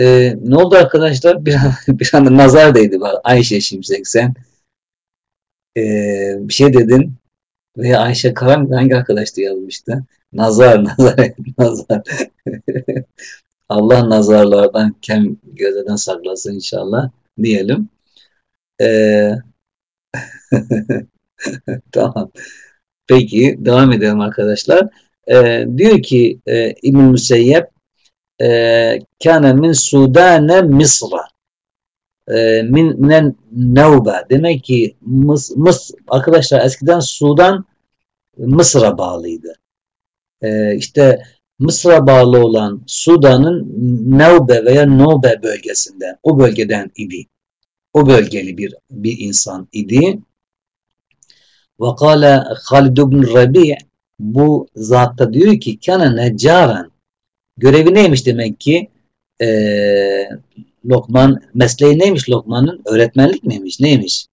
Ee, ne oldu arkadaşlar? Bir, an, bir anda nazar değdi. Bak, Ayşe Şimşek sen ee, bir şey dedin veya Ayşe Karan hangi arkadaştı yazmıştı? Nazar, nazar, nazar. Allah nazarlardan kem gözeden saklasın inşallah diyelim. Ee, tamam. Peki devam edelim arkadaşlar. Ee, diyor ki e, İbn Müseyyep kâne min Sudane Mısra e, min minen nevbe demek ki Mıs, Mıs arkadaşlar eskiden Sudan Mısır'a bağlıydı. E, işte Mısır'a bağlı olan Sudan'ın Nevbe veya Nobe bölgesinden, o bölgeden idi. O bölgeli bir bir insan idi. Ve kâle Halid ibn Rabi' bu zatta diyor ki kana neccaran görevi neymiş demek ki? E, Lokman mesleği neymiş Lokman'ın? Öğretmenlik miymiş neymiş?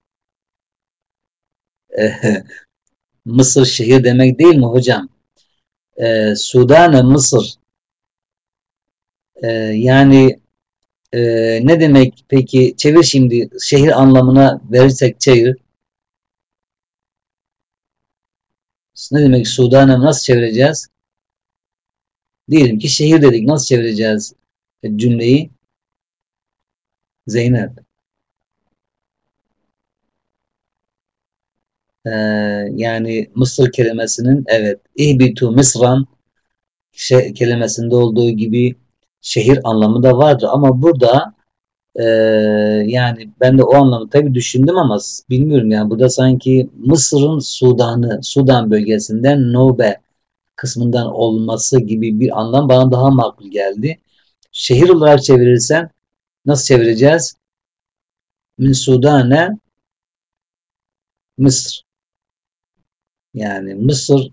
E, Mısır şehir demek değil mi hocam? E, Sudan Mısır. E, yani e, ne demek peki? Çevir şimdi şehir anlamına verirsek çevir. Ne demek Sudan'ı nasıl çevireceğiz? Diyelim ki şehir dedik. Nasıl çevireceğiz cümleyi? Zeynep. Ee, yani Mısır kelimesinin evet ihbitu Misran şey, kelimesinde olduğu gibi şehir anlamı da vardır. Ama burada e, yani ben de o anlamı tabii düşündüm ama bilmiyorum yani burada sanki Mısır'ın Sudan'ı, Sudan bölgesinden Nobe kısmından olması gibi bir anlam bana daha makul geldi. Şehir olarak çevirirsen nasıl çevireceğiz? Min Sudane Mısır. Yani Mısır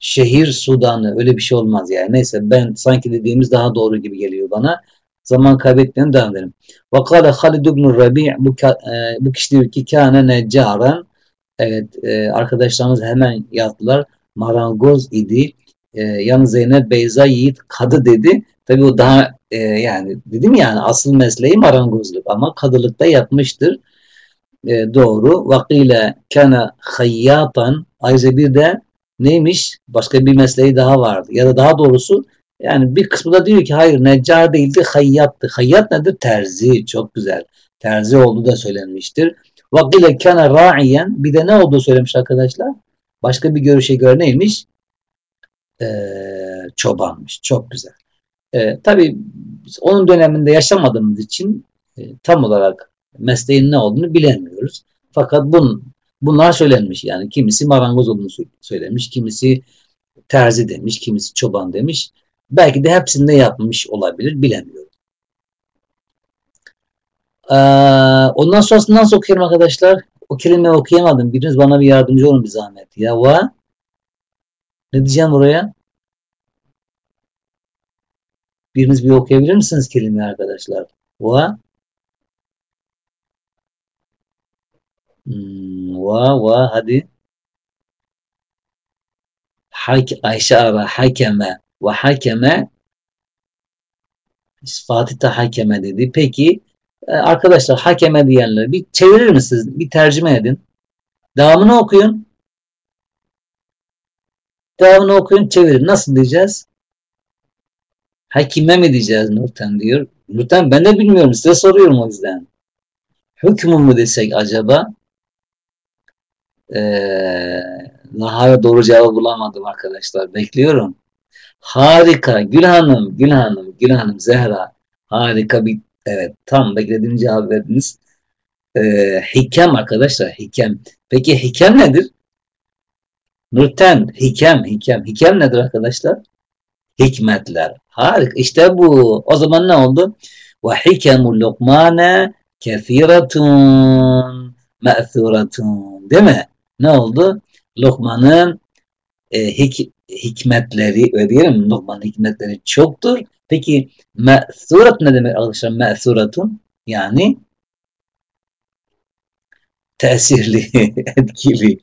şehir Sudan'ı öyle bir şey olmaz yani. Neyse ben sanki dediğimiz daha doğru gibi geliyor bana. Zaman kaybetmeyen devam edelim. Ve kâle Halid ibn Rabi' bu, e, bu kişi diyor ki kâne neccaren Evet e, arkadaşlarımız hemen yazdılar. Marangoz idi. E, yalnız Zeynep Beyza Yiğit kadı dedi. Tabi o daha e, yani dedim yani asıl mesleği marangozluk ama kadılıkta yapmıştır. E, doğru. Vakile kana hayyatan ayrıca bir de neymiş? Başka bir mesleği daha vardı. Ya da daha doğrusu yani bir kısmı da diyor ki hayır neccar değildi hayyattı. Hayyat nedir? Terzi. Çok güzel. Terzi olduğu da söylenmiştir. Vakile kana ra'iyen bir de ne olduğu söylemiş arkadaşlar? Başka bir görüşe göre neymiş? Ee, çobanmış. Çok güzel. Ee, tabii onun döneminde yaşamadığımız için e, tam olarak mesleğin ne olduğunu bilemiyoruz. Fakat bun, bunlar söylenmiş yani kimisi marangoz olduğunu söylemiş, kimisi terzi demiş, kimisi çoban demiş. Belki de hepsinde yapmış olabilir, bilemiyorum. Ee, ondan sonrası nasıl okuyorum arkadaşlar? O kelimeyi okuyamadım. Biriniz bana bir yardımcı olun bir zahmet. Ya va ne diyeceğim buraya? Biriniz bir okuyabilir misiniz kelimeyi arkadaşlar? Va hmm, va va hadi. Hak, Ayşe ara hakeme ve hakeme Fatih hakeme dedi. Peki arkadaşlar hakeme diyenleri bir çevirir misiniz? Bir tercüme edin. Devamını okuyun. Devamını okuyun çevirin. Nasıl diyeceğiz? Hakime mi diyeceğiz Nurten diyor. Nurten ben de bilmiyorum size soruyorum o yüzden. Hükmü mü desek acaba? Ee, hala doğru cevabı bulamadım arkadaşlar. Bekliyorum. Harika. Gül Hanım, Gül Hanım, Gül Hanım, Zehra. Harika bir, evet tam beklediğim cevabı verdiniz. Ee, hikem arkadaşlar, hikem. Peki hikem nedir? Nurten, hikem, hikem. Hikem nedir arkadaşlar? Hikmetler. Harika. İşte bu. O zaman ne oldu? Ve hikemul lokmane kefiratun me'thuratun. Değil mi? Ne oldu? Lokman'ın e, hik hikmetleri, öyle diyelim? Lokman'ın hikmetleri çoktur. Peki me'thurat ne demek arkadaşlar? Me'thuratun yani tesirli, etkili.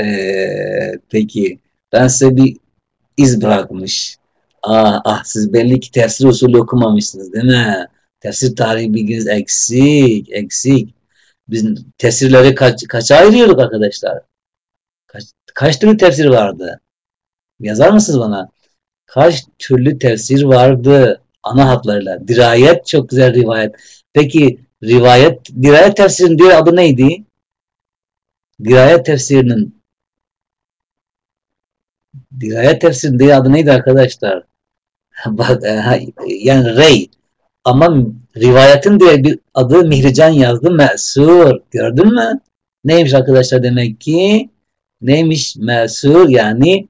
Ee, peki ben size bir iz bırakmış. Ah, ah siz belli ki tefsir usulü okumamışsınız değil mi? Tefsir tarihi bilginiz eksik, eksik. Biz tefsirleri kaç, kaça ayırıyorduk arkadaşlar? Kaç, kaç türlü tefsir vardı? Yazar mısınız bana? Kaç türlü tefsir vardı ana hatlarıyla? Dirayet çok güzel rivayet. Peki rivayet, dirayet tefsirinin diğer adı neydi? Dirayet tefsirinin dirayet tefsirinin diğer adı neydi arkadaşlar? E, yani rey. Ama rivayetin diye bir adı Mihrican yazdı. Mesur. Gördün mü? Neymiş arkadaşlar demek ki? Neymiş? Mesur yani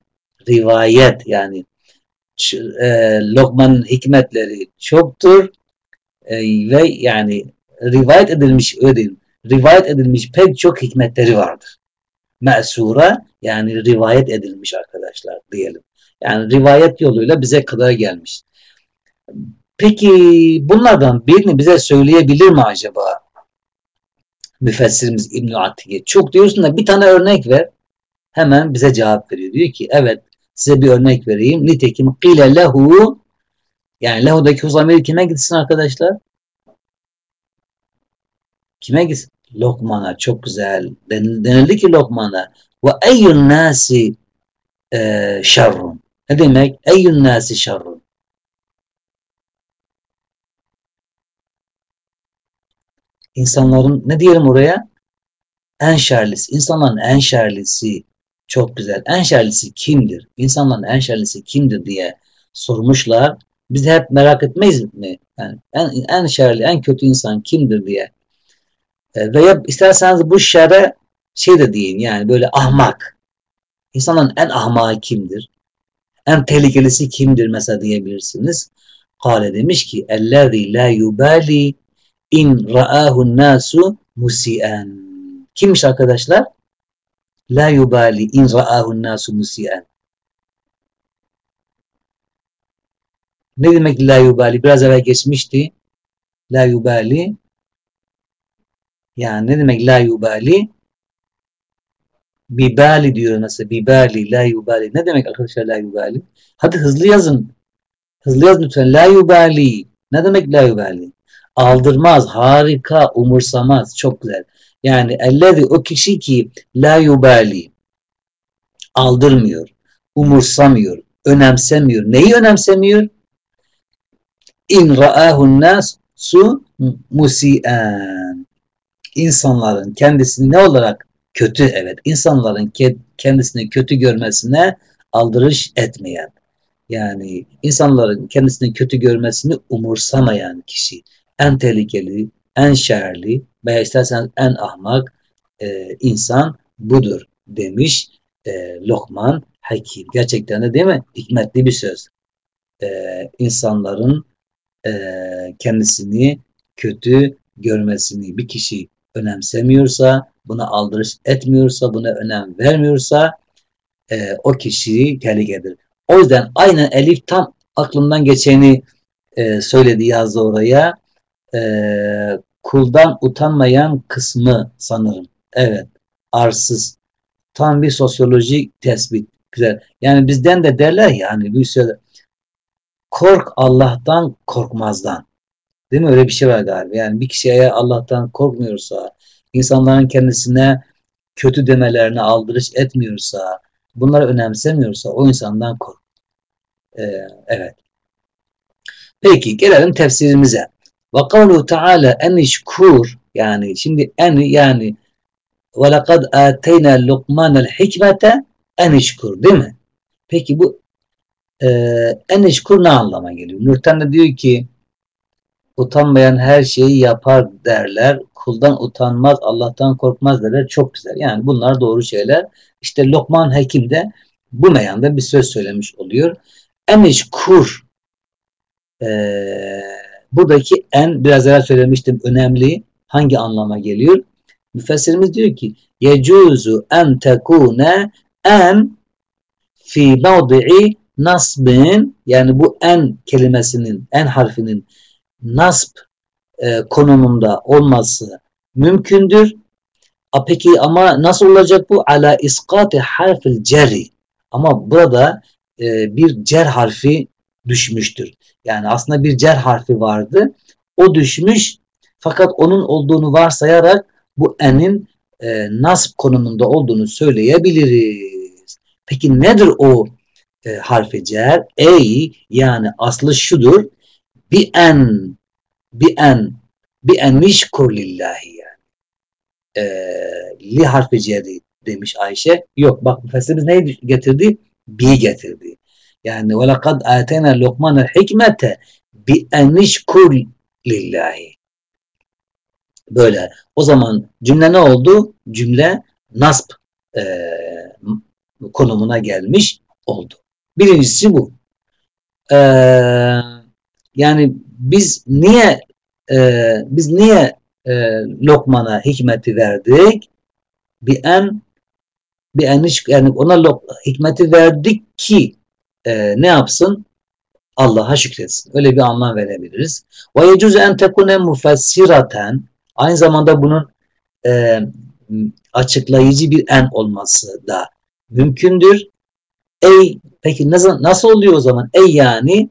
rivayet yani e, Lokman'ın hikmetleri çoktur e, ve yani rivayet edilmiş öyle rivayet edilmiş pek çok hikmetleri vardır. Mesura yani rivayet edilmiş arkadaşlar diyelim. Yani rivayet yoluyla bize kadar gelmiş. Peki bunlardan birini bize söyleyebilir mi acaba? Müfessirimiz İbn Atiye. Çok diyorsun da bir tane örnek ver. Hemen bize cevap veriyor. Diyor ki evet size bir örnek vereyim. Nitekim qile lehu yani lehudaki uzamiri kime gitsin arkadaşlar? Kime gitsin? Lokman'a. Çok güzel. Denildi ki Lokman'a ve eyyun nasi e, şerrun. Ne demek? Eyyun nasi şerrun. insanların ne diyelim oraya? En şerlisi, insanların en şerlisi çok güzel. En şerlisi kimdir? İnsanların en şerlisi kimdir diye sormuşlar. Biz hep merak etmeyiz mi? Yani en, en şerli, en kötü insan kimdir diye. E, veya isterseniz bu şere şey de deyin yani böyle ahmak. İnsanların en ahmağı kimdir? En tehlikelisi kimdir mesela diyebilirsiniz. Kale demiş ki ellezî la yubali in ra'ahu nasu musi'en. Kimmiş arkadaşlar? La yubali in ra'ahu nasu musi'en. Ne demek la yubali? Biraz evvel geçmişti. La yubali yani ne demek la yubali? Bibali diyor mesela. Bibali, la yubali. Ne demek arkadaşlar la yubali? Hadi hızlı yazın. Hızlı yazın lütfen. La yubali. Ne demek la yubali? aldırmaz, harika, umursamaz, çok güzel. Yani ellezi o kişi ki la yubali aldırmıyor, umursamıyor, önemsemiyor. Neyi önemsemiyor? İn ra'ahun nasu musi'an. İnsanların kendisini ne olarak kötü evet insanların kendisini kötü görmesine aldırış etmeyen yani insanların kendisini kötü görmesini umursamayan kişi en tehlikeli, en şerli veya isterseniz en ahmak e, insan budur demiş e, Lokman Hakim. Gerçekten de değil mi? Hikmetli bir söz. E, insanların e, kendisini kötü görmesini bir kişi önemsemiyorsa, buna aldırış etmiyorsa, buna önem vermiyorsa e, o kişi tehlikedir. O yüzden aynen Elif tam aklımdan geçeni e, söyledi yazdı oraya e, kuldan utanmayan kısmı sanırım. Evet. Arsız. Tam bir sosyolojik tespit. Güzel. Yani bizden de derler ya hani bir söyle kork Allah'tan korkmazdan. Değil mi? Öyle bir şey var galiba. Yani bir kişi eğer Allah'tan korkmuyorsa, insanların kendisine kötü demelerini aldırış etmiyorsa, bunları önemsemiyorsa o insandan kork. Ee, evet. Peki gelelim tefsirimize. Ve kavlu Teala en işkur yani şimdi en yani ve lekad ateyna lukmanel hikmete en işkur değil mi? Peki bu e, en işkur ne anlama geliyor? Nurten de diyor ki utanmayan her şeyi yapar derler. Kuldan utanmaz, Allah'tan korkmaz derler. Çok güzel. Yani bunlar doğru şeyler. İşte Lokman Hekim de bu meyanda bir söz söylemiş oluyor. En işkur eee Buradaki en biraz evvel söylemiştim önemli hangi anlama geliyor? Müfessirimiz diyor ki yecuzu en tekune en fi mevdi'i nasbin yani bu en kelimesinin en harfinin nasb e, konumunda olması mümkündür. A, peki ama nasıl olacak bu? Ala iskati harfil ceri. Ama burada e, bir cer harfi düşmüştür. Yani aslında bir cer harfi vardı. O düşmüş fakat onun olduğunu varsayarak bu enin e, nasb konumunda olduğunu söyleyebiliriz. Peki nedir o e, harfi cer? Ey yani aslı şudur. Bi en bi en bi en nişkur lillahi yani. E, li harfi ceri demiş Ayşe. Yok bak müfessirimiz neyi getirdi? Bi getirdi. Yani lokmanel hikmete bi en nişkur lillahi. Böyle. O zaman cümle ne oldu? Cümle nasp e, konumuna gelmiş oldu. Birincisi bu. Ee, yani biz niye e, biz niye e, Lokman'a hikmeti verdik? Bir en bir en yani ona lok, hikmeti verdik ki e, ne yapsın? Allah'a şükretsin. Öyle bir anlam verebiliriz. Ve yecuz en tekune mufessiraten aynı zamanda bunun e, açıklayıcı bir en olması da mümkündür. Ey peki nasıl, nasıl oluyor o zaman? Ey yani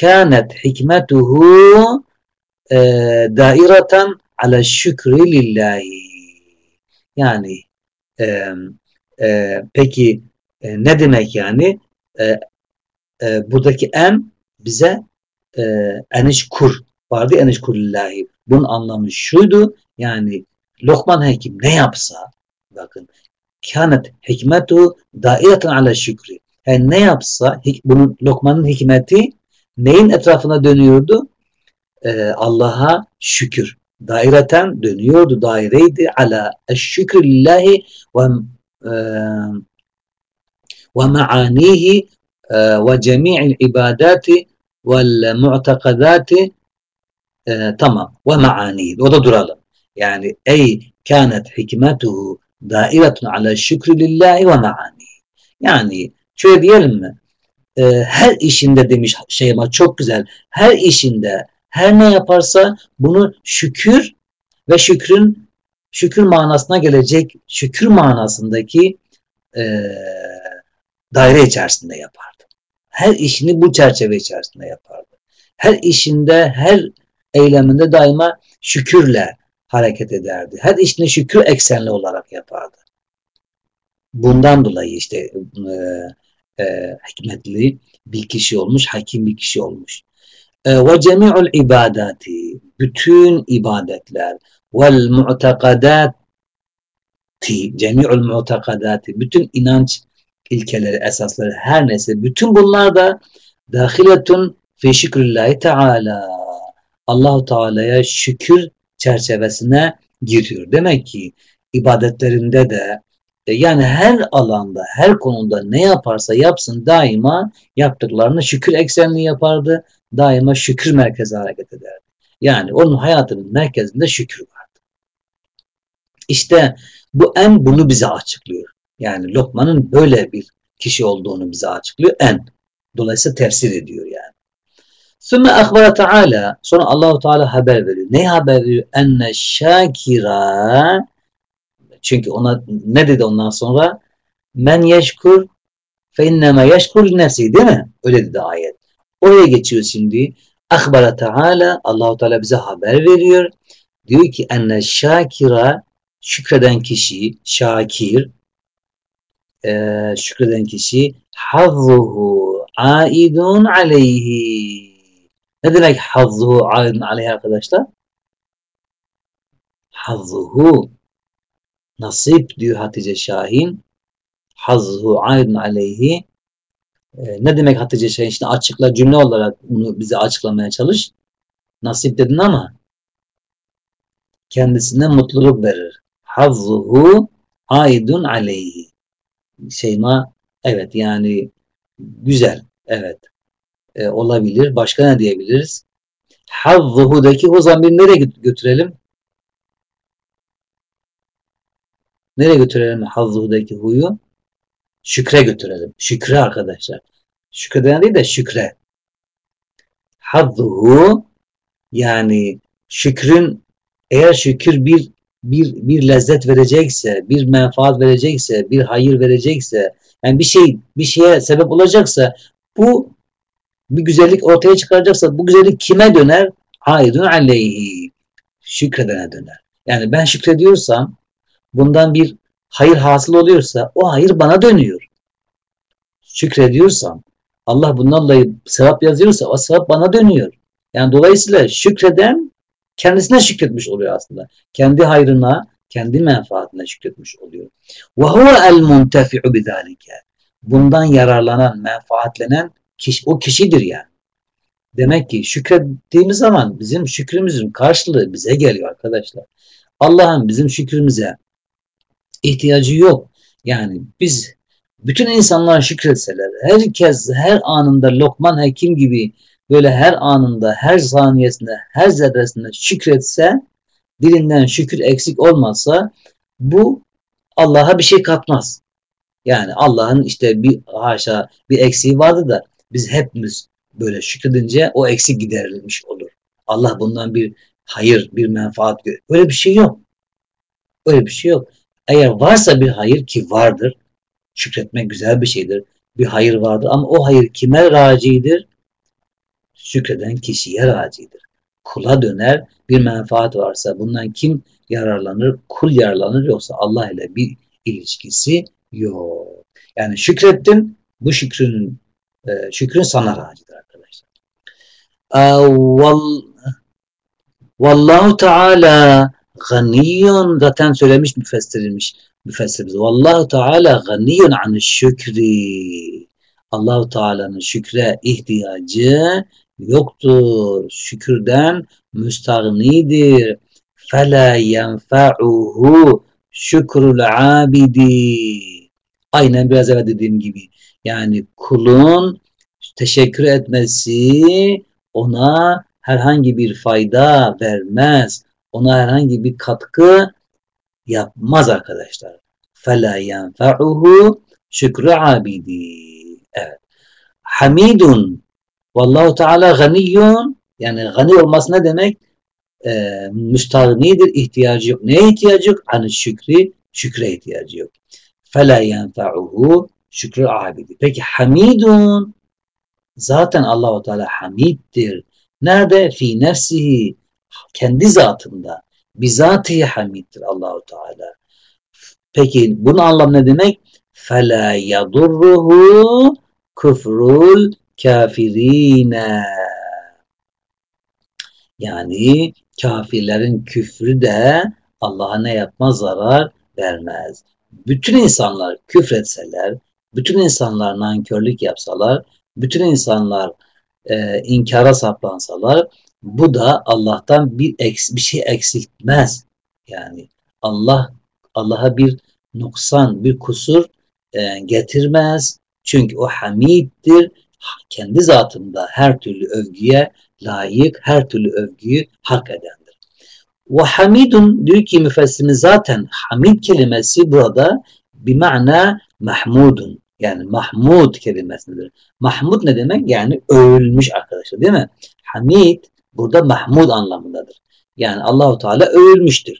kânet hikmetuhu e, daireten ala şükri lillahi. Yani e, e, peki e, ne demek yani? E, e, buradaki en bize e, eniş kur vardı. Eniş kur lillahi. Bunun anlamı şuydu. Yani Lokman Hekim ne yapsa bakın kânet hikmetu daireten ala şükri. Yani ne yapsa bunun Lokman'ın hikmeti neyin etrafına dönüyordu? Ee, Allah'a şükür. Daireten dönüyordu. Daireydi ala şükür lillahi ve e, ve maanihi e, vel mu'takadati e, tamam ve maanihi. O da duralım. Yani ey kânet hikmetuhu dairetun ala şükrü lillahi ve maani. Yani şöyle diyelim mi? Ee, her işinde demiş Şeyma çok güzel. Her işinde her ne yaparsa bunu şükür ve şükrün şükür manasına gelecek şükür manasındaki e, daire içerisinde yapardı. Her işini bu çerçeve içerisinde yapardı. Her işinde, her eyleminde daima şükürle hareket ederdi. Her işini şükür eksenli olarak yapardı. Bundan dolayı işte e, e, hikmetli bir kişi olmuş, hakim bir kişi olmuş. E, ve cemi'ul ibadati, bütün ibadetler, vel mu'takadati, cemi'ul mu'takadati, bütün inanç ilkeleri, esasları, her neyse, bütün bunlar da dahiletun fi şükrillahi teala. Allahu Teala'ya şükür çerçevesine giriyor. Demek ki ibadetlerinde de e, yani her alanda, her konuda ne yaparsa yapsın daima yaptıklarını şükür eksenli yapardı. Daima şükür merkezi hareket ederdi. Yani onun hayatının merkezinde şükür vardı. İşte bu en bunu bize açıklıyor. Yani Lokman'ın böyle bir kişi olduğunu bize açıklıyor. En. Dolayısıyla tefsir ediyor yani. Sümme akbara Teala sonra Allahu Teala haber veriyor. Ne haber veriyor? Enne şakira çünkü ona ne dedi ondan sonra? Men yeşkur fe inneme yeşkur nefsi değil mi? Öyle dedi ayet. Oraya geçiyor şimdi. Akbara Teala Allahu Teala bize haber veriyor. Diyor ki enne şakira şükreden kişi, şakir e, şükreden kişi hazzuhu aidun aleyhi ne demek hazzuhu aidun aleyhi arkadaşlar? Hazzuhu nasip diyor Hatice Şahin. Hazzuhu aidun aleyhi e, ne demek Hatice Şahin? Şimdi açıkla cümle olarak bunu bize açıklamaya çalış. Nasip dedin ama kendisine mutluluk verir. Hazzuhu aidun aleyhi. Şeyma evet yani güzel evet e, olabilir. Başka ne diyebiliriz? Hazzuhu'daki o zamiri nereye götürelim? Nereye götürelim hazzuhu'daki huyu? Şükre götürelim. Şükre arkadaşlar. Şükreden değil de şükre. Hazzuhu yani şükrün eğer şükür bir bir bir lezzet verecekse, bir menfaat verecekse, bir hayır verecekse, yani bir şey bir şeye sebep olacaksa bu bir güzellik ortaya çıkaracaksa bu güzellik kime döner? aidun aleyhi. Şükredene döner. Yani ben şükrediyorsam bundan bir hayır hasıl oluyorsa o hayır bana dönüyor. Şükrediyorsam Allah bundan dolayı sevap yazıyorsa o sevap bana dönüyor. Yani dolayısıyla şükreden kendisine şükretmiş oluyor aslında. Kendi hayrına, kendi menfaatine şükretmiş oluyor. Ve huve el. Bundan yararlanan, menfaatlenen kişi, o kişidir yani. Demek ki şükrettiğimiz zaman bizim şükrümüzün karşılığı bize geliyor arkadaşlar. Allah'ın bizim şükrümüze ihtiyacı yok. Yani biz bütün insanlar şükretseler, herkes her anında Lokman Hekim gibi böyle her anında, her saniyesinde, her zerresinde şükretse, dilinden şükür eksik olmazsa bu Allah'a bir şey katmaz. Yani Allah'ın işte bir haşa bir eksiği vardı da biz hepimiz böyle şükredince o eksik giderilmiş olur. Allah bundan bir hayır, bir menfaat görüyor. Öyle bir şey yok. Öyle bir şey yok. Eğer varsa bir hayır ki vardır, şükretmek güzel bir şeydir. Bir hayır vardır ama o hayır kime racidir? Şükreden kişiye racidir. Kula döner, bir menfaat varsa bundan kim yararlanır? Kul yararlanır yoksa Allah ile bir ilişkisi yok. Yani şükrettin, bu şükrün e, şükrün sana racidir arkadaşlar. Vallahu Teala ganiyun zaten söylemiş müfessirilmiş müfessirimiz. Vallahu Teala ganiyun an şükri. Allahu Teala'nın şükre ihtiyacı yoktur. Şükürden müstahnidir. Fela yenfa'uhu şükrul abidi. Aynen biraz evvel dediğim gibi. Yani kulun teşekkür etmesi ona herhangi bir fayda vermez. Ona herhangi bir katkı yapmaz arkadaşlar. فَلَا يَنْفَعُهُ şükrü abidi. Evet. Hamidun. Vallahu Teala ganiyyun yani gani olması ne demek? Ee, e, müstahnidir, ihtiyacı yok. Neye ihtiyacı yok? Anı şükri, şükre ihtiyacı yok. Fela yenfa'uhu şükrü abidi. Peki hamidun zaten Allahu Teala hamiddir. Nerede? Fi nefsihi kendi zatında. Bizatihi hamiddir Allahu Teala. Peki bunun anlamı ne demek? Fela yadurruhu küfrül kafirine. Yani kafirlerin küfrü de Allah'a ne yapmaz? Zarar vermez. Bütün insanlar küfretseler, bütün insanlar nankörlük yapsalar, bütün insanlar e, inkara saplansalar bu da Allah'tan bir eks, bir şey eksiltmez. Yani Allah Allah'a bir noksan, bir kusur e, getirmez. Çünkü o hamiddir. Kendi zatında her türlü övgüye layık, her türlü övgüyü hak edendir. Ve hamidun diyor ki müfessirimiz zaten hamid kelimesi burada bir mana mahmudun. Yani mahmud kelimesindedir. Mahmud ne demek? Yani övülmüş arkadaşlar değil mi? Hamid burada mahmud anlamındadır. Yani Allahu Teala övülmüştür.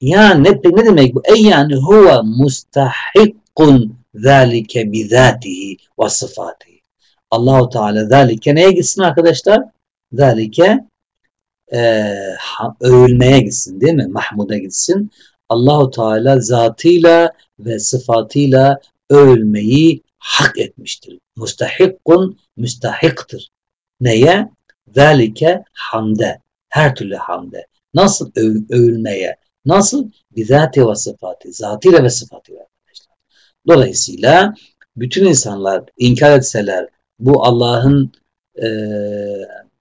Yani ne, ne demek bu? Ey yani huve mustahikkun zalike bizatihi ve sıfatihi. Allahu Teala zalike neye gitsin arkadaşlar? Zalike e, övülmeye gitsin değil mi? Mahmuda gitsin. Allahu Teala zatıyla ve sıfatıyla övülmeyi hak etmiştir. Mustahikkun müstahiktir. Neye? Zalike hamde. Her türlü hamde. Nasıl öv, övülmeye? Nasıl? Bizati ve sıfatı. Zatıyla ve sıfatıyla arkadaşlar. Dolayısıyla bütün insanlar inkar etseler bu Allah'ın e,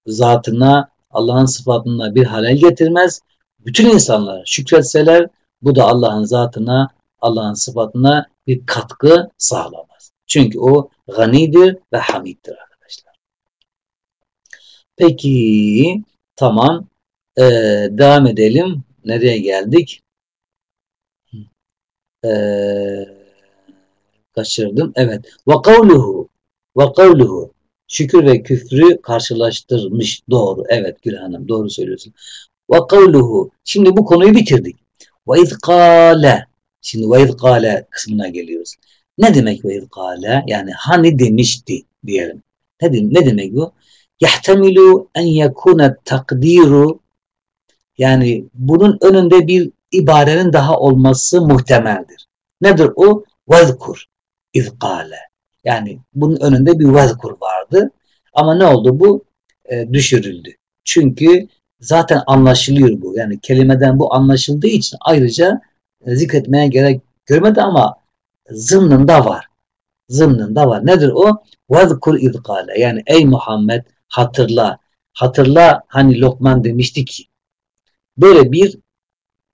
zatına, Allah'ın sıfatına bir halel getirmez. Bütün insanlar şükretseler bu da Allah'ın zatına, Allah'ın sıfatına bir katkı sağlamaz. Çünkü o ganidir ve hamiddir. Peki tamam. Ee, devam edelim. Nereye geldik? Ee, kaçırdım. Evet. Ve kavluhu ve kavluhu şükür ve küfrü karşılaştırmış. Doğru. Evet Gül Hanım doğru söylüyorsun. Ve kavluhu. Şimdi bu konuyu bitirdik. Ve izkale. Şimdi ve izkale kısmına geliyoruz. Ne demek ve izkale? Yani hani demişti diyelim. Ne, ne demek bu? yahtemilu en yekune takdiru yani bunun önünde bir ibarenin daha olması muhtemeldir. Nedir o? Vezkur izkale. Yani bunun önünde bir vezkur vardı. Ama ne oldu bu? E, düşürüldü. Çünkü zaten anlaşılıyor bu. Yani kelimeden bu anlaşıldığı için ayrıca e, zikretmeye gerek görmedi ama zımnında var. Zımnında var. Nedir o? Vezkur izkale. Yani ey Muhammed hatırla. Hatırla hani Lokman demişti ki böyle bir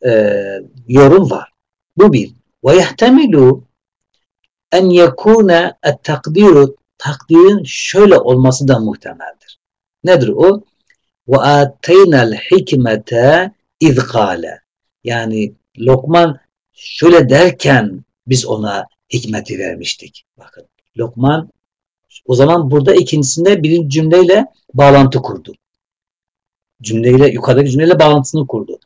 e, yorum var. Bu bir. Ve yehtemilu en yekune et takdiru takdirin şöyle olması da muhtemeldir. Nedir o? Ve ateynel hikmete izkale. Yani Lokman şöyle derken biz ona hikmeti vermiştik. Bakın Lokman o zaman burada ikincisinde birinci cümleyle bağlantı kurdu. Cümleyle yukarıdaki cümleyle bağlantısını kurdu.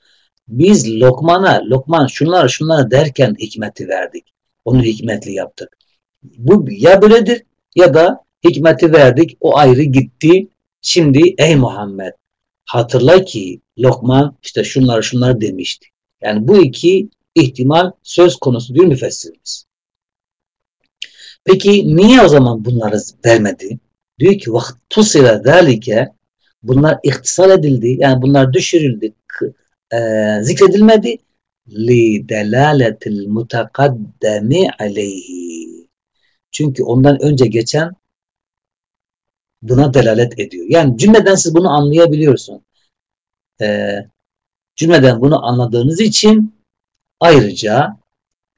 Biz Lokman'a, Lokman şunlar şunlar derken hikmeti verdik. Onu hikmetli yaptık. Bu ya böyledir ya da hikmeti verdik, o ayrı gitti. Şimdi ey Muhammed hatırla ki Lokman işte şunları şunları demişti. Yani bu iki ihtimal söz konusu diyor müfessirimiz. Peki niye o zaman bunları vermedi? Diyor ki vaktusila zalike bunlar ihtisal edildi. Yani bunlar düşürüldü. E, zikredilmedi. Li delaletil mutakaddemi aleyhi. Çünkü ondan önce geçen buna delalet ediyor. Yani cümleden siz bunu anlayabiliyorsun. E, cümleden bunu anladığınız için ayrıca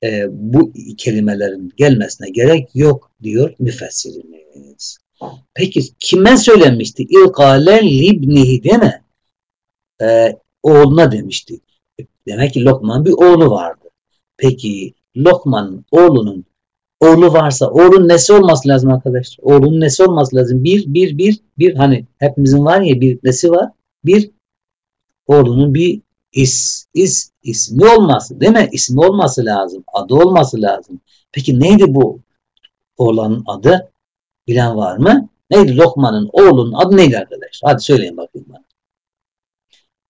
e, bu kelimelerin gelmesine gerek yok diyor müfessirimiz. Peki kime söylenmişti? İlkalen libnihi değil mi? E, oğluna demişti. Demek ki Lokman bir oğlu vardı. Peki Lokman'ın oğlunun oğlu varsa oğlun nesi olması lazım arkadaşlar? Oğlunun nesi olması lazım? Bir, bir, bir, bir hani hepimizin var ya bir nesi var? Bir oğlunun bir is, is, ismi olması değil mi? İsmi olması lazım. Adı olması lazım. Peki neydi bu oğlanın adı? Bilen var mı? Neydi Lokman'ın oğlunun adı neydi arkadaşlar? Hadi söyleyin bakayım bana.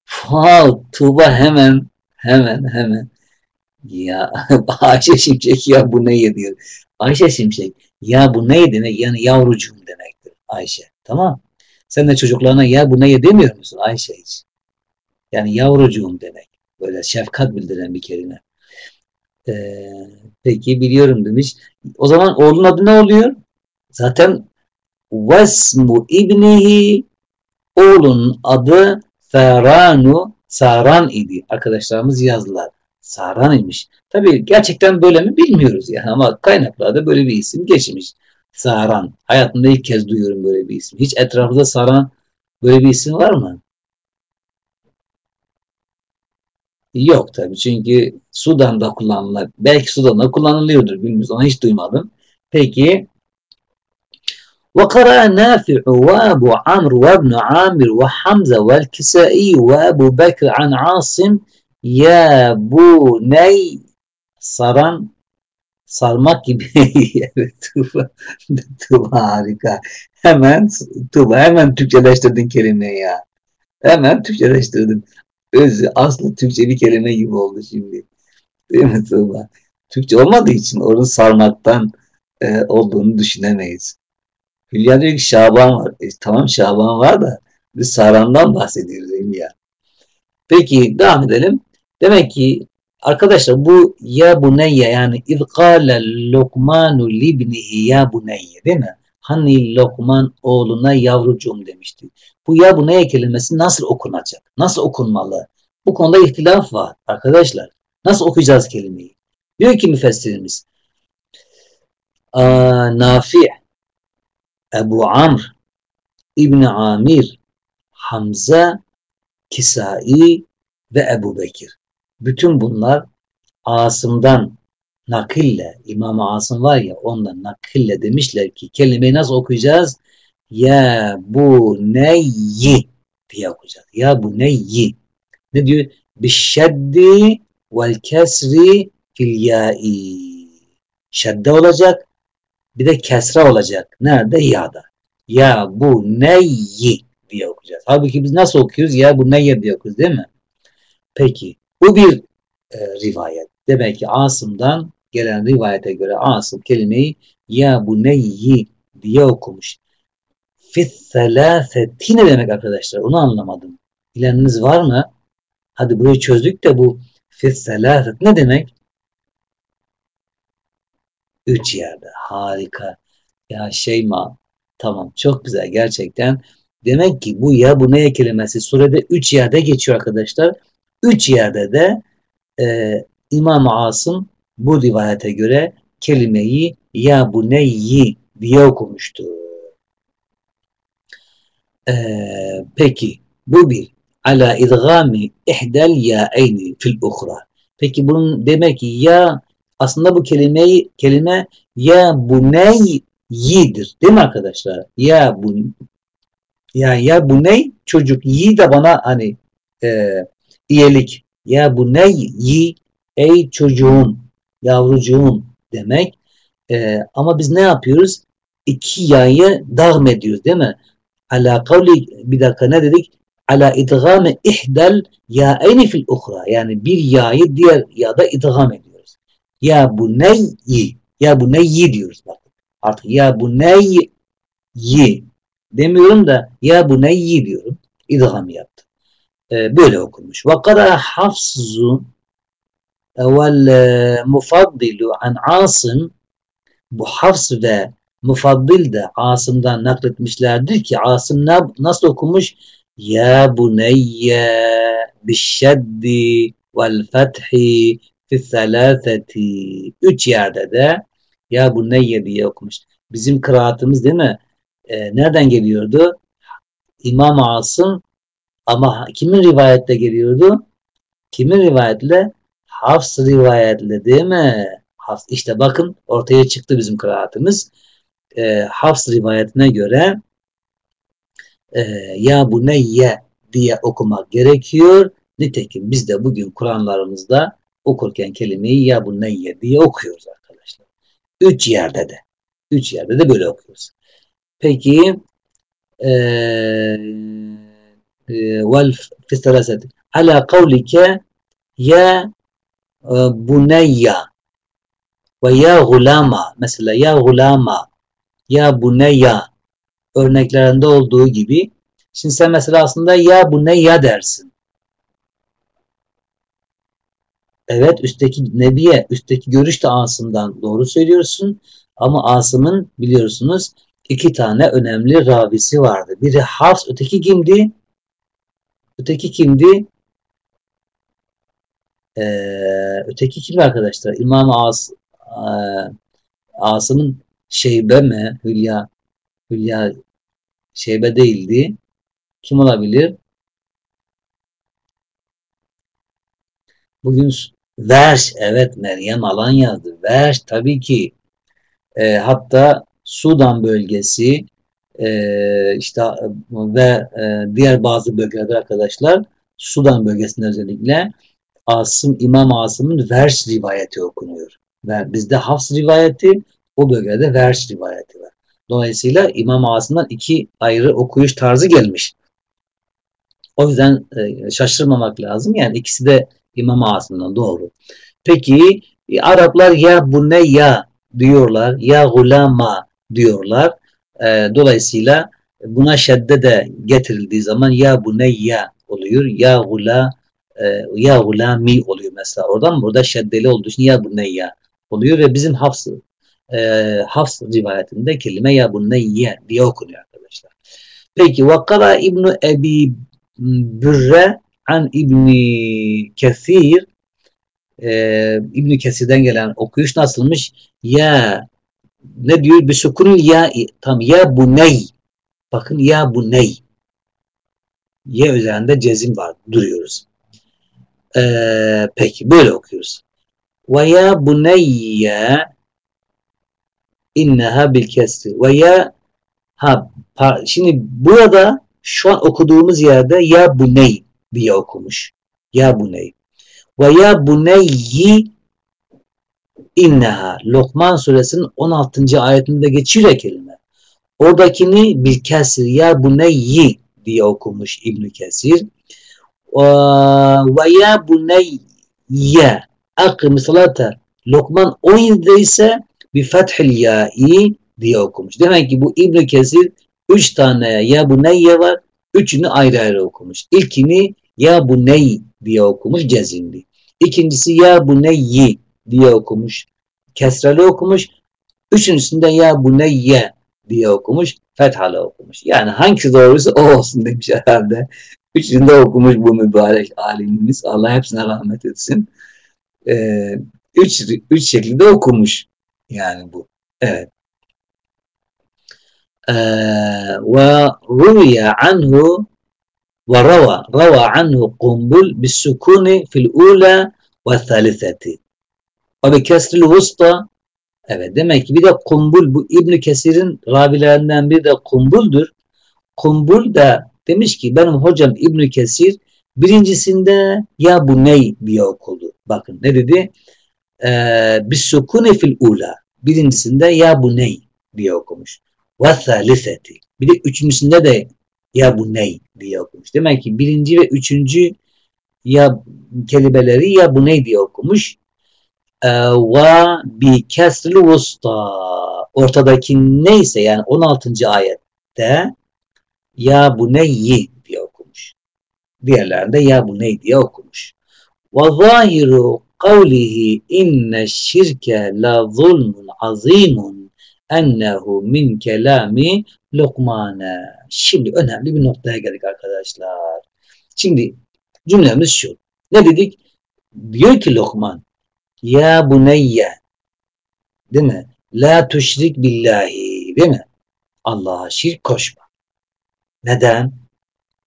Wow, Tuğba hemen hemen hemen ya Ayşe Şimşek ya bu ne diyor. Ayşe Şimşek ya bu ne demek? Yani yavrucuğum demektir Ayşe. Tamam. Sen de çocuklarına ya bu ne demiyor musun Ayşe hiç? Yani yavrucuğum demek. Böyle şefkat bildiren bir kelime. Ee, peki biliyorum demiş. O zaman oğlun adı ne oluyor? Zaten Vesmu ibnihi oğlunun adı Feranu Saran idi. Arkadaşlarımız yazdılar. Saran imiş. Tabii gerçekten böyle mi bilmiyoruz yani ama kaynaklarda böyle bir isim geçmiş. Saran. Hayatımda ilk kez duyuyorum böyle bir isim. Hiç etrafında Saran böyle bir isim var mı? Yok tabii çünkü Sudan'da kullanılır. Belki Sudan'da kullanılıyordur bilmiyoruz. Onu hiç duymadım. Peki وقرأ نافع وابو عمرو وابن عامر وحمزة والكسائي وابو بكر عن عاصم يا بني saran sarmak gibi evet Tuba, Tuba harika hemen Tuba hemen Türkçeleştirdin kelimeyi ya hemen Türkçeleştirdin özü aslı Türkçe bir kelime gibi oldu şimdi. Değil mi Tuğba? Türkçe olmadığı için onun sarmaktan e, olduğunu düşünemeyiz. Hülya diyor ki Şaban var. E, tamam Şaban var da biz Saran'dan bahsediyoruz Hülya. Peki devam edelim. Demek ki arkadaşlar bu ya buneyye yani izkâle lokmanu libnihi ya buneyye değil mi? Hani Lokman oğluna yavrucuğum demişti. Bu ya bu neye kelimesi nasıl okunacak? Nasıl okunmalı? Bu konuda ihtilaf var arkadaşlar. Nasıl okuyacağız kelimeyi? Diyor ki müfessirimiz Nafi Ebu Amr İbni Amir Hamza Kisai ve Ebu Bekir. Bütün bunlar Asım'dan nakille, İmam Asım var ya ondan nakille demişler ki kelimeyi nasıl okuyacağız? Ya bu neyi diye okuyacağız. Ya bu neyi. Ne diyor? Bişşeddi vel kesri fil ya'i. Şedde olacak bir de kesra olacak. Nerede? Ya'da. Ya bu neyi diye okuyacağız. Halbuki biz nasıl okuyoruz? Ya bu neye diye okuyoruz değil mi? Peki bu bir e, rivayet. Demek ki Asım'dan gelen rivayete göre Asım kelimeyi ya bu neyi diye okumuş. Fisselâfeti ne demek arkadaşlar? Onu anlamadım. Bileniniz var mı? Hadi burayı çözdük de bu fisselâfet ne demek? Üç yerde. Harika. Ya Şeyma tamam çok güzel gerçekten. Demek ki bu ya bu neye kelimesi surede üç yerde geçiyor arkadaşlar. Üç yerde de e, İmam Asım bu rivayete göre kelimeyi ya bu neyi diye okumuştu. Ee, peki bu bir ala idgami ihdel ya'eyni fil uhra. Peki bunun demek ki ya aslında bu kelimeyi kelime ya bu neyyidir değil mi arkadaşlar? Ya bu ya ya bu ney çocuk yi de bana hani e, iyilik ya bu neyyi ey çocuğum yavrucuğum demek. E, ama biz ne yapıyoruz? İki yayı dağım ediyoruz değil mi? Ala kavli bir dakika ne dedik? Ala idgame ihdel ya eyni fil uhra. Yani bir yayı diğer yada idgam ediyoruz. Ya bu neyi ya bu neyi diyoruz bak. Artık ya bu neyi demiyorum da ya bu neyi diyorum. İdgam yaptım. Ee, böyle okunmuş. Ve kara hafzu vel mufaddilu an asım bu hafs ve mufaddil de Asım'dan nakletmişlerdir ki Asım ne, nasıl okumuş? Ya buneyye bişşeddi vel fethi fi selâfeti. Üç yerde de ya buneyye diye okumuş. Bizim kıraatımız değil mi? Ee, nereden geliyordu? İmam Asım ama kimin rivayette geliyordu? Kimin rivayetle? Hafs rivayetle değil mi? Hafs. İşte bakın ortaya çıktı bizim kıraatımız. E, Hafs rivayetine göre e, ya bu ne ye diye okumak gerekiyor. Nitekim biz de bugün Kur'anlarımızda okurken kelimeyi ya bu ne ye diye okuyoruz arkadaşlar. Üç yerde de. Üç yerde de böyle okuyoruz. Peki e, e, vel fistaraseti ala kavlike ya e, buneyya ve ya gulama mesela ya gulama ya buneyya örneklerinde olduğu gibi şimdi sen mesela aslında ya buneyya dersin. Evet üstteki Nebiye, üstteki görüş de Asım'dan doğru söylüyorsun. Ama Asım'ın biliyorsunuz iki tane önemli ravisi vardı. Biri Hafs, öteki kimdi? Öteki kimdi? Ee, öteki kim arkadaşlar? İmam As, e, Asım'ın Şeybe mi? Hülya Hülya Şeybe değildi. Kim olabilir? Bugün Verş, evet Meryem Alan yazdı. Verş tabii ki e, hatta Sudan bölgesi e, işte ve e, diğer bazı bölgelerde arkadaşlar Sudan bölgesinde özellikle Asım İmam Asım'ın Verş rivayeti okunuyor. Ve bizde Hafs rivayeti o bölgede Verş rivayeti var. Dolayısıyla İmam Asım'dan iki ayrı okuyuş tarzı gelmiş. O yüzden e, şaşırmamak lazım. Yani ikisi de İmam Asım'dan doğru. Peki e, Araplar ya bu ne ya diyorlar, ya gulama diyorlar. E, dolayısıyla buna şedde de getirildiği zaman ya bu ne ya oluyor, ya gula e, ya gulami oluyor mesela. Oradan burada şeddeli olduğu için ya bu ne ya oluyor ve bizim Hafs e, Hafs rivayetinde kelime ya bu neyye diye okunuyor arkadaşlar. Peki vakara İbn Ebi Bürre an İbni Kesir e, İbni Kesir'den gelen okuyuş nasılmış? Ya ne diyor? Bir sukunul ya tam ya bu ney. Bakın ya bu ney. Ye üzerinde cezim var. Duruyoruz. Ee, peki böyle okuyoruz. Ve ya buneyye inneha bil kesri ve ya ha şimdi burada şu an okuduğumuz yerde ya bu ney diye okumuş. Ya bu ney. Ve ya bu neyyi inneha. Lokman suresinin 16. ayetinde geçiyor kelime. Oradakini bir kesir ya buneyyi diye okumuş İbn Kesir. Ve ya buneyye akım salata Lokman 17'de ise bir fethil ya'i diye okumuş. Demek ki bu İbn Kesir 3 tane ya buneyye var. Üçünü ayrı ayrı okumuş. İlkini ya buney diye okumuş cezimli. İkincisi ya buneyyi diye okumuş. Kesreli okumuş. Üçüncüsünde ya buneyye diye okumuş. Fethalı okumuş. Yani hangisi doğruysa o olsun demiş herhalde. Üçünü okumuş bu mübarek alimimiz. Allah hepsine rahmet etsin. Ee, üç, üç şekilde okumuş. Yani bu. Evet. Ee, ve ruya anhu ve rava rava anhu kumbul bis sukuni fil ula ve thalithati. Ve bi kesril vusta Evet demek ki bir de kumbul bu İbn Kesir'in ravilerinden bir de kumbuldur. Kumbul da demiş ki benim hocam İbn Kesir birincisinde ya bu ney diye okudu. Bakın ne dedi? Ee, bis sukuni fil ula. Birincisinde ya bu ney diye okumuş. Ve thalitheti. Bir de üçüncüsünde de ya bu ney diye okumuş. Demek ki birinci ve üçüncü ya kelimeleri ya bu ney diye okumuş. Ee, ve bi kesril vusta ortadaki neyse yani 16. ayette ya bu neyyi diye okumuş. Diğerlerinde ya bu ney diye okumuş. Ve zahiru kavlihi inne şirke la zulmun azimun ennehu min kelami Lokman'e. Şimdi önemli bir noktaya geldik arkadaşlar. Şimdi cümlemiz şu. Ne dedik? Diyor ki Lokman ya buneyye değil mi? La tuşrik billahi değil mi? Allah'a şirk koşma. Neden?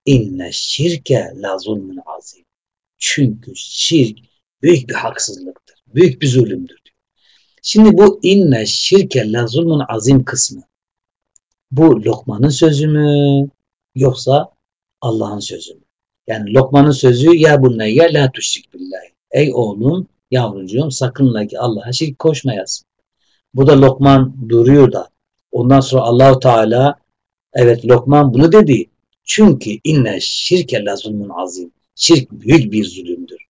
İnne şirke la zulmün azim. Çünkü şirk büyük bir haksızlıktır. Büyük bir zulümdür. Şimdi bu inne şirke la zulmün azim kısmı bu Lokman'ın sözü mü yoksa Allah'ın sözü mü? Yani Lokman'ın sözü ya bunne la tuşrik billahi. Ey oğlum yavrucuğum sakınla ki Allah'a şirk koşmayasın. Bu da Lokman duruyor da ondan sonra Allahu Teala evet Lokman bunu dedi. Çünkü inne şirke la zulmün azim. Şirk büyük bir zulümdür.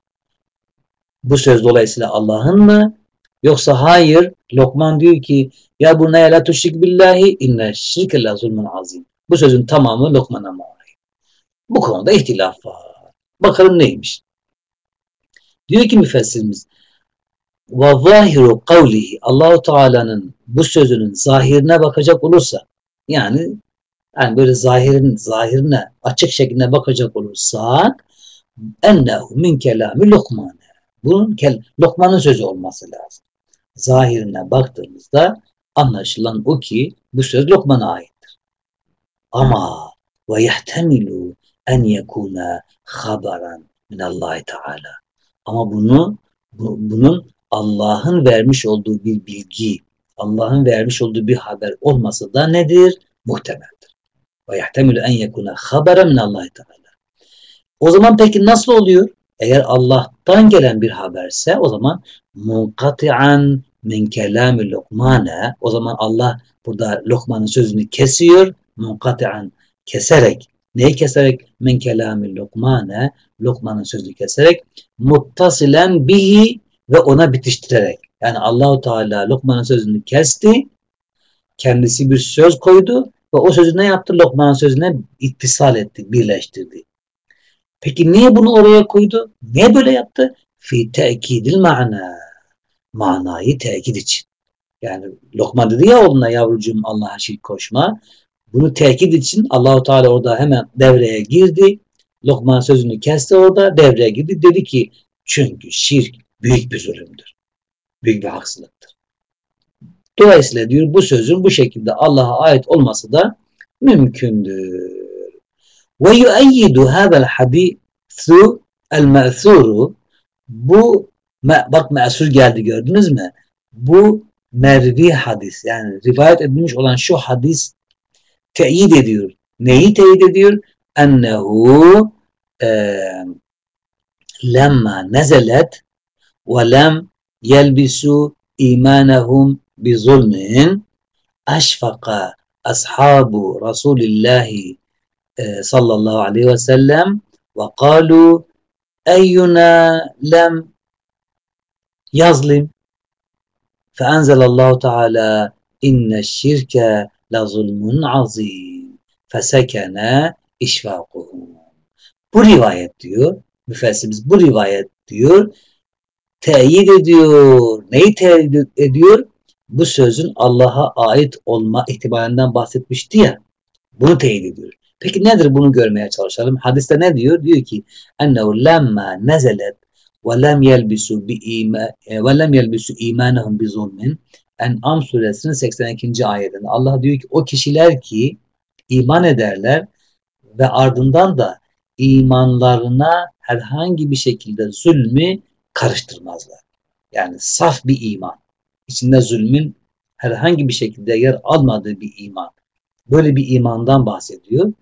Bu söz dolayısıyla Allah'ın mı? Yoksa hayır Lokman diyor ki ya bu ne la tuşrik billahi inne şirke la zulmün azim. Bu sözün tamamı Lokman'a ait? Bu konuda ihtilaf var. Bakalım neymiş? Diyor ki müfessirimiz ve zahiru kavlihi Allahu Teala'nın bu sözünün zahirine bakacak olursa yani yani böyle zahirin zahirine açık şekilde bakacak olursak ennehu min kelami Lokman. Bunun kel, Lokman'ın sözü olması lazım. Zahirine baktığımızda anlaşılan o ki bu söz Lokman'a aittir. Ama ve yehtemilu en yekuna habaran min Allah Teala. Ama bunu bu, bunun Allah'ın vermiş olduğu bir bilgi, Allah'ın vermiş olduğu bir haber olması da nedir? Muhtemeldir. Ve yehtemülü en yekuna habere min Allah Teala. O zaman peki nasıl oluyor? Eğer Allah'tan gelen bir haberse o zaman munkati'an min kelami Lokmane o zaman Allah burada Lokman'ın sözünü kesiyor munkati'an keserek neyi keserek min kelami Lokmane Lokman'ın sözünü keserek muttasilen bihi ve ona bitiştirerek yani Allahu Teala Lokman'ın sözünü kesti kendisi bir söz koydu ve o sözü ne yaptı? Lokman'ın sözüne ittisal etti, birleştirdi. Peki niye bunu oraya koydu? Niye böyle yaptı? Fi tekidil mana. Manayı tekit için. Yani Lokman dedi ya oğluna yavrucuğum Allah'a şirk koşma. Bunu tekit için Allahu Teala orada hemen devreye girdi. Lokman sözünü kesti orada devreye girdi. Dedi ki çünkü şirk büyük bir zulümdür. Büyük bir haksızlıktır. Dolayısıyla diyor bu sözün bu şekilde Allah'a ait olması da mümkündür. Ve yu'eyyidu hadal hadithu el me'thuru bu bak me'sur geldi gördünüz mü? Bu mervi hadis yani rivayet edilmiş olan şu hadis teyit ediyor. Neyi teyit ediyor? Ennehu e, lemma nezelet ve lem yelbisu imanehum bi zulmin aşfaka ashabu Rasulillahi e, sallallahu aleyhi ve sellem ve kalu eyyuna lem yazlim? Fe enzelallahu teala inne şirke la zulmun azim. Fesekene işvakuhum. Bu rivayet diyor müfessimiz bu rivayet diyor teyit ediyor. Neyi teyit ediyor? Bu sözün Allah'a ait olma ihtimalinden bahsetmişti ya bunu teyit ediyor. Peki nedir bunu görmeye çalışalım. Hadiste ne diyor? Diyor ki ennehu lemma nezelet ve lem yelbisu bi ima ve lem yelbisu imanahum bi zulmin. En'am suresinin 82. ayetinde Allah diyor ki o kişiler ki iman ederler ve ardından da imanlarına herhangi bir şekilde zulmü karıştırmazlar. Yani saf bir iman. İçinde zulmün herhangi bir şekilde yer almadığı bir iman. Böyle bir imandan bahsediyor.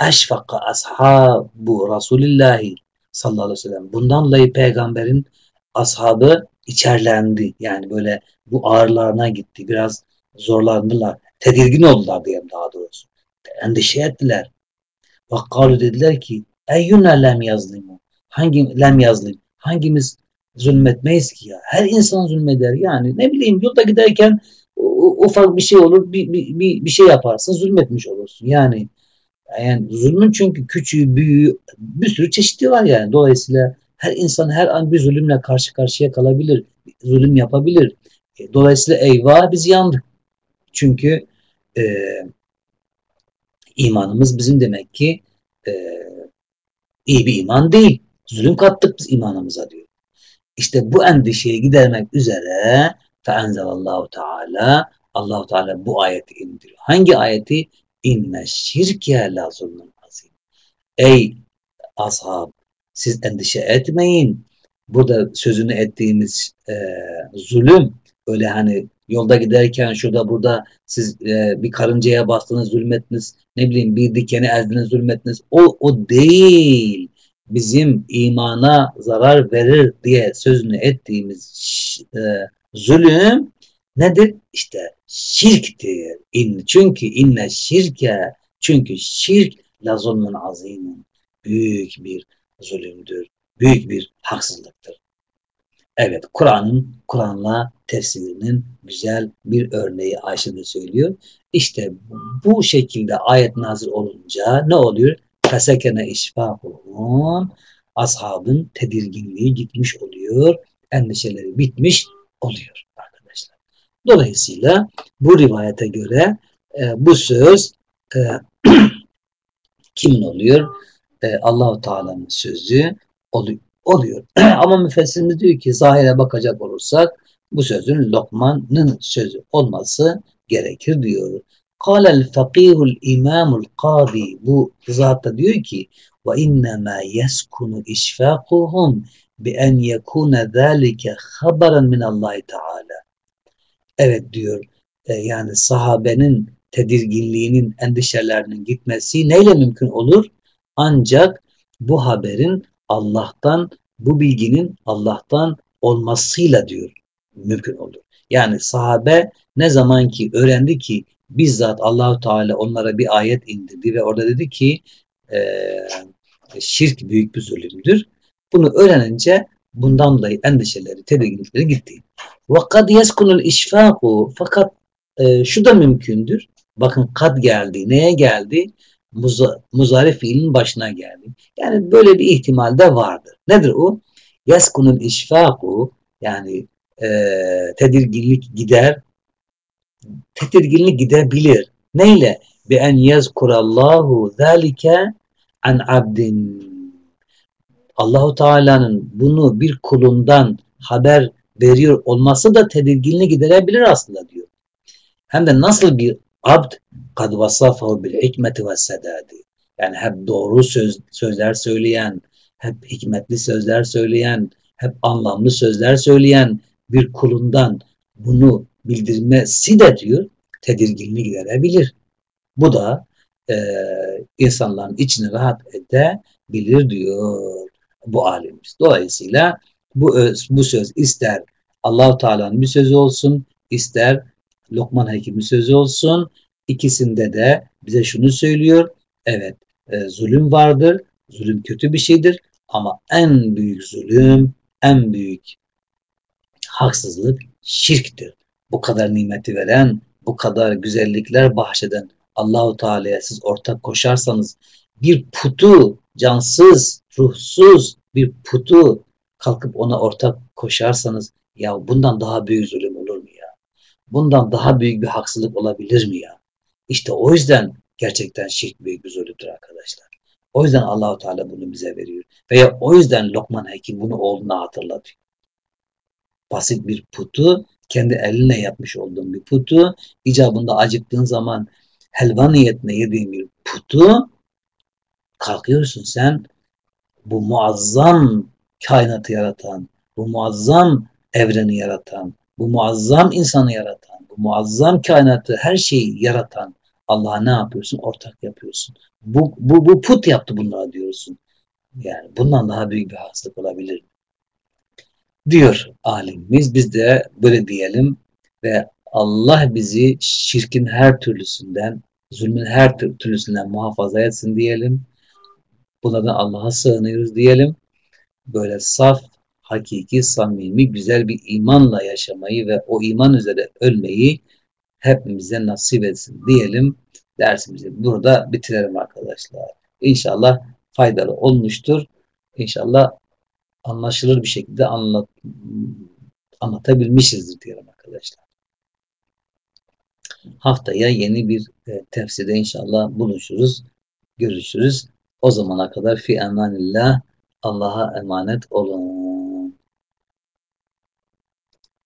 Eşfaka ashabu Resulillahi sallallahu aleyhi ve sellem. Bundan dolayı peygamberin ashabı içerlendi. Yani böyle bu ağırlarına gitti. Biraz zorlandılar. Tedirgin oldular diyelim daha doğrusu. Endişe ettiler. Vakkalu dediler ki eyyüne lem yazlimu. Hangi lem yazlim? Hangimiz zulmetmeyiz ki ya? Her insan zulmeder yani. Ne bileyim yolda giderken ufak bir şey olur bir, bir, bir, bir şey yaparsın zulmetmiş olursun. Yani yani zulmün çünkü küçüğü, büyüğü bir sürü çeşitli var yani. Dolayısıyla her insan her an bir zulümle karşı karşıya kalabilir. Zulüm yapabilir. E, dolayısıyla eyvah biz yandık. Çünkü e, imanımız bizim demek ki e, iyi bir iman değil. Zulüm kattık biz imanımıza diyor. İşte bu endişeyi gidermek üzere feenzelallahu teala Allahu Teala bu ayeti indiriyor. Hangi ayeti? İnne şirke la zulmün azim. Ey ashab siz endişe etmeyin. Burada sözünü ettiğimiz e, zulüm öyle hani yolda giderken şurada burada siz e, bir karıncaya bastınız zulmettiniz ne bileyim bir dikeni ezdiniz zulmettiniz o, o değil bizim imana zarar verir diye sözünü ettiğimiz e, zulüm nedir? İşte şirktir. İn, çünkü inne şirke çünkü şirk la zulmün azimin büyük bir zulümdür. Büyük bir haksızlıktır. Evet Kur'an'ın Kur'an'la tefsirinin güzel bir örneği Ayşe de söylüyor. İşte bu şekilde ayet nazil olunca ne oluyor? Fesekene işfahuhum ashabın tedirginliği gitmiş oluyor. Endişeleri bitmiş oluyor. Dolayısıyla bu rivayete göre e, bu söz e, kimin oluyor? E, Allahu Teala'nın sözü oluyor. Ama müfessirimiz diyor ki zahire bakacak olursak bu sözün Lokman'ın sözü olması gerekir diyor. Kâlel fakihul imamul kâdi bu zatta diyor ki ve innemâ yeskunu işfâkuhum bi en yekûne zâlike haberen min Allah Teala. Evet diyor e, yani sahabenin tedirginliğinin, endişelerinin gitmesi neyle mümkün olur? Ancak bu haberin Allah'tan, bu bilginin Allah'tan olmasıyla diyor mümkün olur. Yani sahabe ne zaman ki öğrendi ki bizzat Allahu Teala onlara bir ayet indirdi ve orada dedi ki e, şirk büyük bir zulümdür. Bunu öğrenince bundan dolayı endişeleri, tedirginlikleri gitti. Kad yeskunul işfaku fakat e, şu da mümkündür. Bakın kad geldi. Neye geldi? Muza, muzari fiilin başına geldi. Yani böyle bir ihtimal de vardır. Nedir o? Yeskunul işfaku yani e, tedirginlik gider. Tedirginlik gidebilir. Neyle? Bi en yezkurallahu zalike an abdin. Allahu Teala'nın bunu bir kulundan haber veriyor olması da tedirginliği giderebilir aslında diyor. Hem de nasıl bir abd kad vasafahu bil hikmeti ve sedadi. Yani hep doğru söz, sözler söyleyen, hep hikmetli sözler söyleyen, hep anlamlı sözler söyleyen bir kulundan bunu bildirmesi de diyor tedirginliği giderebilir. Bu da e, insanların içini rahat edebilir diyor bu alimimiz. Dolayısıyla bu, bu söz ister allah Teala'nın bir sözü olsun, ister Lokman Hekim'in sözü olsun, İkisinde de bize şunu söylüyor. Evet e, zulüm vardır. Zulüm kötü bir şeydir. Ama en büyük zulüm, en büyük haksızlık şirktir. Bu kadar nimeti veren, bu kadar güzellikler bahşeden Allahu Teala'ya siz ortak koşarsanız bir putu, cansız, ruhsuz bir putu kalkıp ona ortak koşarsanız ya bundan daha büyük zulüm olur mu ya? Bundan daha büyük bir haksızlık olabilir mi ya? İşte o yüzden gerçekten şirk büyük bir zulümdür arkadaşlar. O yüzden Allahu Teala bunu bize veriyor. Veya o yüzden Lokman Hekim bunu oğluna hatırlatıyor. Basit bir putu, kendi eline yapmış olduğun bir putu, icabında acıktığın zaman helva niyetine yediğin bir putu, kalkıyorsun sen bu muazzam kainatı yaratan, bu muazzam evreni yaratan, bu muazzam insanı yaratan, bu muazzam kainatı, her şeyi yaratan Allah'a ne yapıyorsun? Ortak yapıyorsun. Bu, bu, bu put yaptı bunlara diyorsun. Yani bundan daha büyük bir hastalık olabilir? Diyor alimimiz. Biz de böyle diyelim ve Allah bizi şirkin her türlüsünden, zulmün her türlüsünden muhafaza etsin diyelim. Buna da Allah'a sığınıyoruz diyelim. Böyle saf, hakiki, samimi, güzel bir imanla yaşamayı ve o iman üzere ölmeyi hepimize nasip etsin diyelim. Dersimizi burada bitirelim arkadaşlar. İnşallah faydalı olmuştur. İnşallah anlaşılır bir şekilde anlat, anlatabilmişizdir diyelim arkadaşlar. Haftaya yeni bir e, tefsirde inşallah buluşuruz. Görüşürüz. O zamana kadar fi emanillah Allah'a emanet olun.